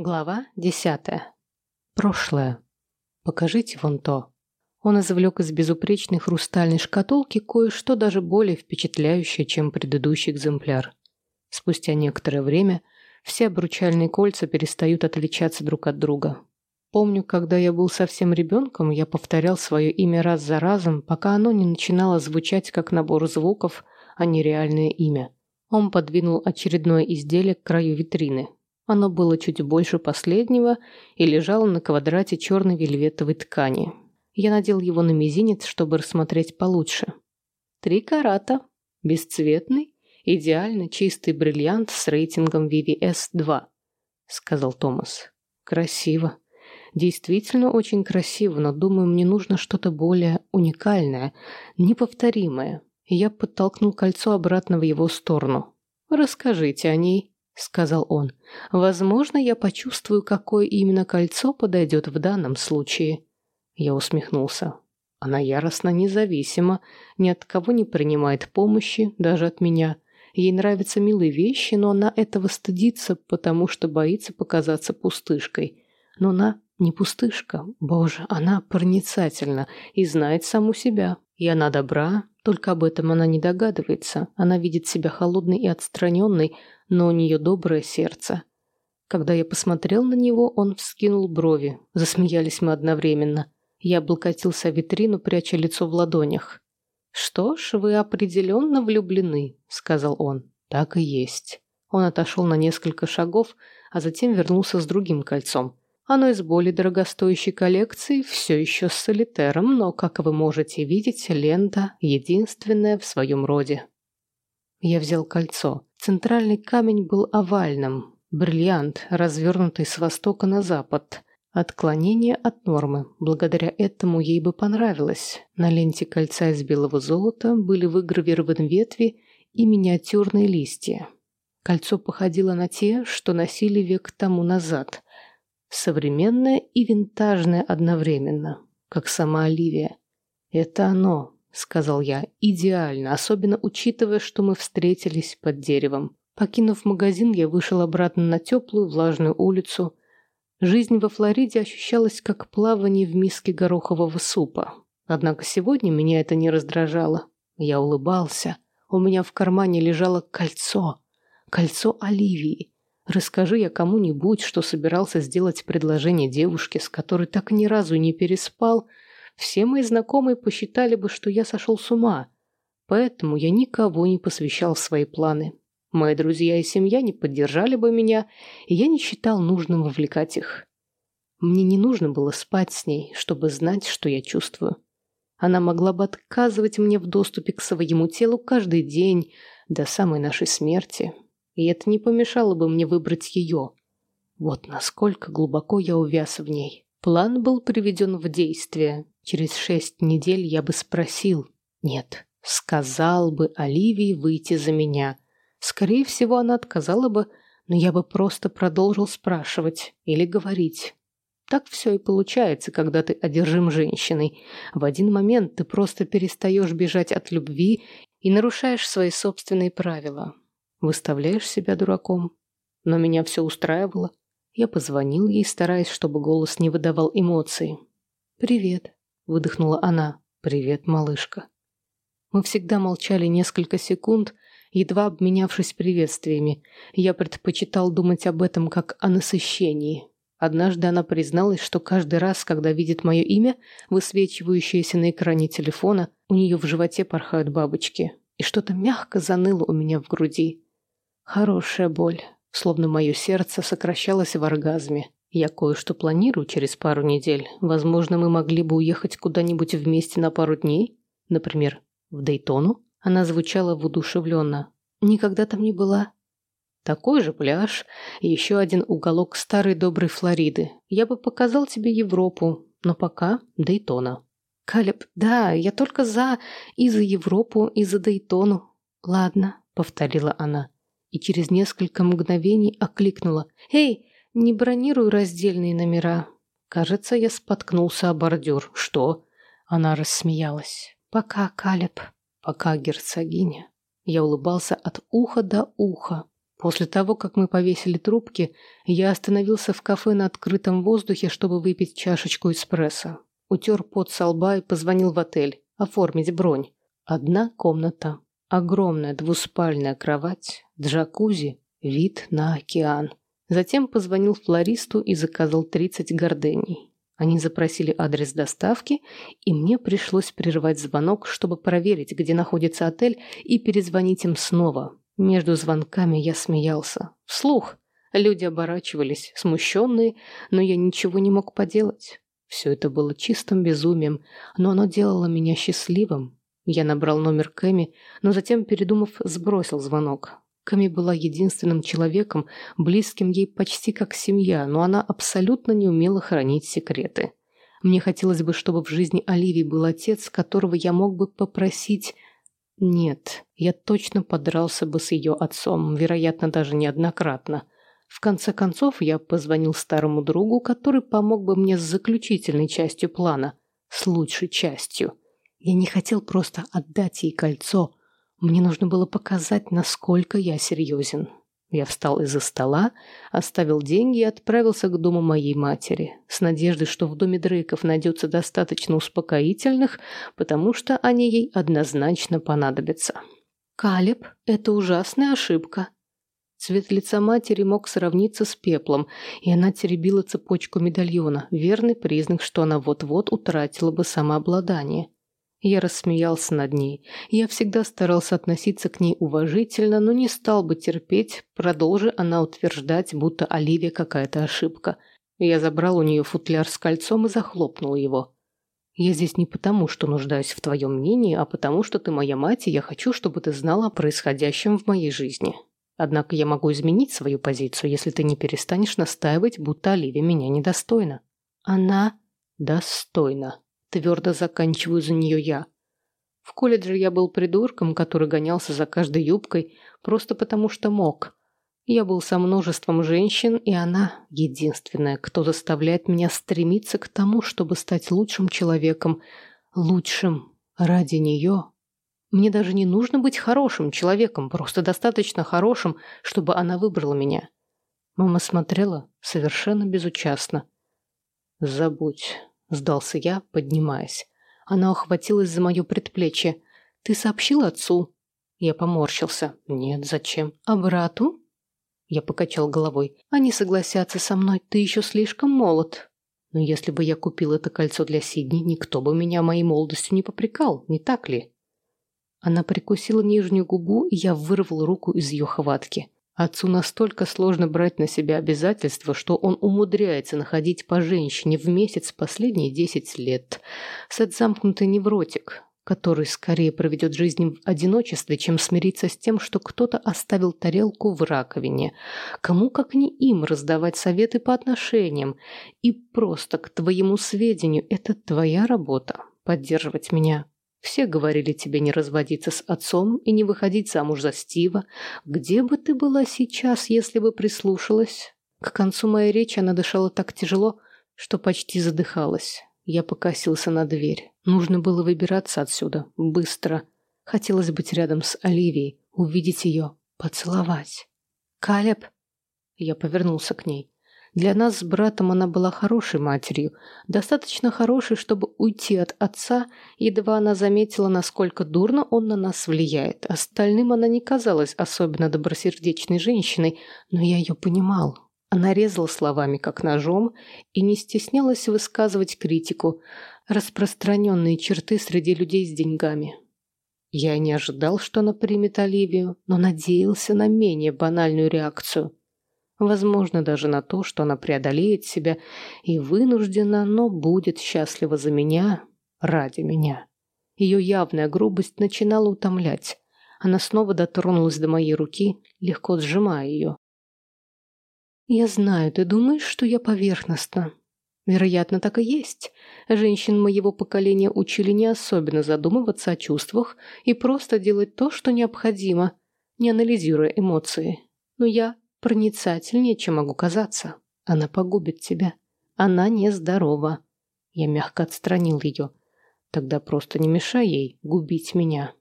Глава десятая. Прошлое. Покажите вон то. Он извлек из безупречной хрустальной шкатулки кое-что даже более впечатляющее, чем предыдущий экземпляр. Спустя некоторое время все обручальные кольца перестают отличаться друг от друга. Помню, когда я был совсем ребенком, я повторял свое имя раз за разом, пока оно не начинало звучать как набор звуков, а не реальное имя. Он подвинул очередное изделие к краю витрины. Оно было чуть больше последнего и лежало на квадрате черной вельветовой ткани. Я надел его на мизинец, чтобы рассмотреть получше. Три карата. Бесцветный, идеально чистый бриллиант с рейтингом VVS-2, сказал Томас. Красиво. Действительно очень красиво, но думаю, мне нужно что-то более уникальное, неповторимое. Я подтолкнул кольцо обратно в его сторону. Расскажите о ней сказал он. Возможно, я почувствую, какое именно кольцо подойдет в данном случае. Я усмехнулся. Она яростно независима, ни от кого не принимает помощи, даже от меня. Ей нравятся милые вещи, но она этого стыдится, потому что боится показаться пустышкой. Но она не пустышка. Боже, она проницательна и знает саму себя. И она добра, только об этом она не догадывается. Она видит себя холодной и отстраненной, но у нее доброе сердце. Когда я посмотрел на него, он вскинул брови. Засмеялись мы одновременно. Я облокотился в витрину, пряча лицо в ладонях. «Что ж, вы определенно влюблены», — сказал он. «Так и есть». Он отошел на несколько шагов, а затем вернулся с другим кольцом. Оно из более дорогостоящей коллекции, все еще с солитером, но, как вы можете видеть, лента единственная в своем роде. Я взял кольцо. Центральный камень был овальным, бриллиант, развернутый с востока на запад. Отклонение от нормы. Благодаря этому ей бы понравилось. На ленте кольца из белого золота были выгравированы ветви и миниатюрные листья. Кольцо походило на те, что носили век тому назад. Современное и винтажное одновременно, как сама Оливия. Это оно, — сказал я, — идеально, особенно учитывая, что мы встретились под деревом. Покинув магазин, я вышел обратно на теплую влажную улицу. Жизнь во Флориде ощущалась как плавание в миске горохового супа. Однако сегодня меня это не раздражало. Я улыбался. У меня в кармане лежало кольцо. Кольцо Оливии. Расскажи я кому-нибудь, что собирался сделать предложение девушке, с которой так ни разу не переспал — все мои знакомые посчитали бы, что я сошел с ума. Поэтому я никого не посвящал в свои планы. Мои друзья и семья не поддержали бы меня, и я не считал нужным вовлекать их. Мне не нужно было спать с ней, чтобы знать, что я чувствую. Она могла бы отказывать мне в доступе к своему телу каждый день до самой нашей смерти, и это не помешало бы мне выбрать ее. Вот насколько глубоко я увяз в ней. План был приведен в действие, Через шесть недель я бы спросил. Нет, сказал бы Оливии выйти за меня. Скорее всего, она отказала бы, но я бы просто продолжил спрашивать или говорить. Так все и получается, когда ты одержим женщиной. В один момент ты просто перестаешь бежать от любви и нарушаешь свои собственные правила. Выставляешь себя дураком. Но меня все устраивало. Я позвонил ей, стараясь, чтобы голос не выдавал эмоций. «Привет», выдохнула она. «Привет, малышка». Мы всегда молчали несколько секунд, едва обменявшись приветствиями. Я предпочитал думать об этом как о насыщении. Однажды она призналась, что каждый раз, когда видит мое имя, высвечивающееся на экране телефона, у нее в животе порхают бабочки, и что-то мягко заныло у меня в груди. Хорошая боль, словно мое сердце сокращалось в оргазме. Я кое-что планирую через пару недель. Возможно, мы могли бы уехать куда-нибудь вместе на пару дней. Например, в Дейтону. Она звучала воодушевленно. Никогда там не была. Такой же пляж и еще один уголок старой доброй Флориды. Я бы показал тебе Европу, но пока Дейтона. Калеб, да, я только за и за Европу, и за Дейтону. Ладно, повторила она. И через несколько мгновений окликнула. Эй, не бронирую раздельные номера. Кажется, я споткнулся о бордюр. Что? Она рассмеялась. Пока, Калеб. Пока, герцогиня. Я улыбался от уха до уха. После того, как мы повесили трубки, я остановился в кафе на открытом воздухе, чтобы выпить чашечку эспрессо. Утер пот со лба и позвонил в отель. Оформить бронь. Одна комната. Огромная двуспальная кровать, джакузи, вид на океан. Затем позвонил флористу и заказал 30 гордений. Они запросили адрес доставки, и мне пришлось прервать звонок, чтобы проверить, где находится отель, и перезвонить им снова. Между звонками я смеялся. Вслух. Люди оборачивались, смущенные, но я ничего не мог поделать. Все это было чистым безумием, но оно делало меня счастливым. Я набрал номер Кэми, но затем, передумав, сбросил звонок. Кэми была единственным человеком, близким ей почти как семья, но она абсолютно не умела хранить секреты. Мне хотелось бы, чтобы в жизни Оливии был отец, которого я мог бы попросить нет, я точно подрался бы с ее отцом, вероятно, даже неоднократно. В конце концов, я позвонил старому другу, который помог бы мне с заключительной частью плана, с лучшей частью. Я не хотел просто отдать ей кольцо. Мне нужно было показать, насколько я серьезен. Я встал из-за стола, оставил деньги и отправился к дому моей матери, с надеждой, что в доме Дрейков найдется достаточно успокоительных, потому что они ей однозначно понадобятся. «Калеб, это ужасная ошибка». Цвет лица матери мог сравниться с пеплом, и она теребила цепочку медальона, верный признак, что она вот-вот утратила бы самообладание. Я рассмеялся над ней. Я всегда старался относиться к ней уважительно, но не стал бы терпеть, продолжи она утверждать, будто Оливия какая-то ошибка. Я забрал у нее футляр с кольцом и захлопнул его. «Я здесь не потому, что нуждаюсь в твоем мнении, а потому, что ты моя мать, и я хочу, чтобы ты знала о происходящем в моей жизни. Однако я могу изменить свою позицию, если ты не перестанешь настаивать, будто Оливия меня недостойна». «Она достойна», Твердо заканчиваю за нее я. В колледже я был придурком, который гонялся за каждой юбкой, просто потому что мог. Я был со множеством женщин, и она единственная, кто заставляет меня стремиться к тому, чтобы стать лучшим человеком, лучшим ради нее. Мне даже не нужно быть хорошим человеком, просто достаточно хорошим, чтобы она выбрала меня. Мама смотрела совершенно безучастно. «Забудь», Сдался я, поднимаясь. Она охватилась за мое предплечье. «Ты сообщил отцу?» Я поморщился. «Нет, зачем?» «А брату?» Я покачал головой. «Они согласятся со мной. Ты еще слишком молод». «Но если бы я купил это кольцо для Сидни, никто бы меня моей молодостью не попрекал, не так ли?» Она прикусила нижнюю губу, и я вырвал руку из ее хватки. Отцу настолько сложно брать на себя обязательства, что он умудряется находить по женщине в месяц последние десять лет. Сет замкнутый невротик, который скорее проведет жизнь в одиночестве, чем смириться с тем, что кто-то оставил тарелку в раковине. Кому, как не им, раздавать советы по отношениям. И просто, к твоему сведению, это твоя работа – поддерживать меня. Все говорили тебе не разводиться с отцом и не выходить замуж за Стива. Где бы ты была сейчас, если бы прислушалась? К концу моей речи она дышала так тяжело, что почти задыхалась. Я покосился на дверь. Нужно было выбираться отсюда. Быстро. Хотелось быть рядом с Оливией, увидеть ее, поцеловать. «Калеб!» Я повернулся к ней. Для нас с братом она была хорошей матерью, достаточно хорошей, чтобы уйти от отца, едва она заметила, насколько дурно он на нас влияет. Остальным она не казалась особенно добросердечной женщиной, но я ее понимал. Она резала словами, как ножом, и не стеснялась высказывать критику, распространенные черты среди людей с деньгами. Я не ожидал, что она примет Оливию, но надеялся на менее банальную реакцию. Возможно, даже на то, что она преодолеет себя и вынуждена, но будет счастлива за меня, ради меня. Ее явная грубость начинала утомлять. Она снова дотронулась до моей руки, легко сжимая ее. «Я знаю, ты думаешь, что я поверхностна?» Вероятно, так и есть. Женщин моего поколения учили не особенно задумываться о чувствах и просто делать то, что необходимо, не анализируя эмоции. Но я проницательнее, чем могу казаться. Она погубит тебя. Она нездорова. Я мягко отстранил ее. Тогда просто не мешай ей губить меня.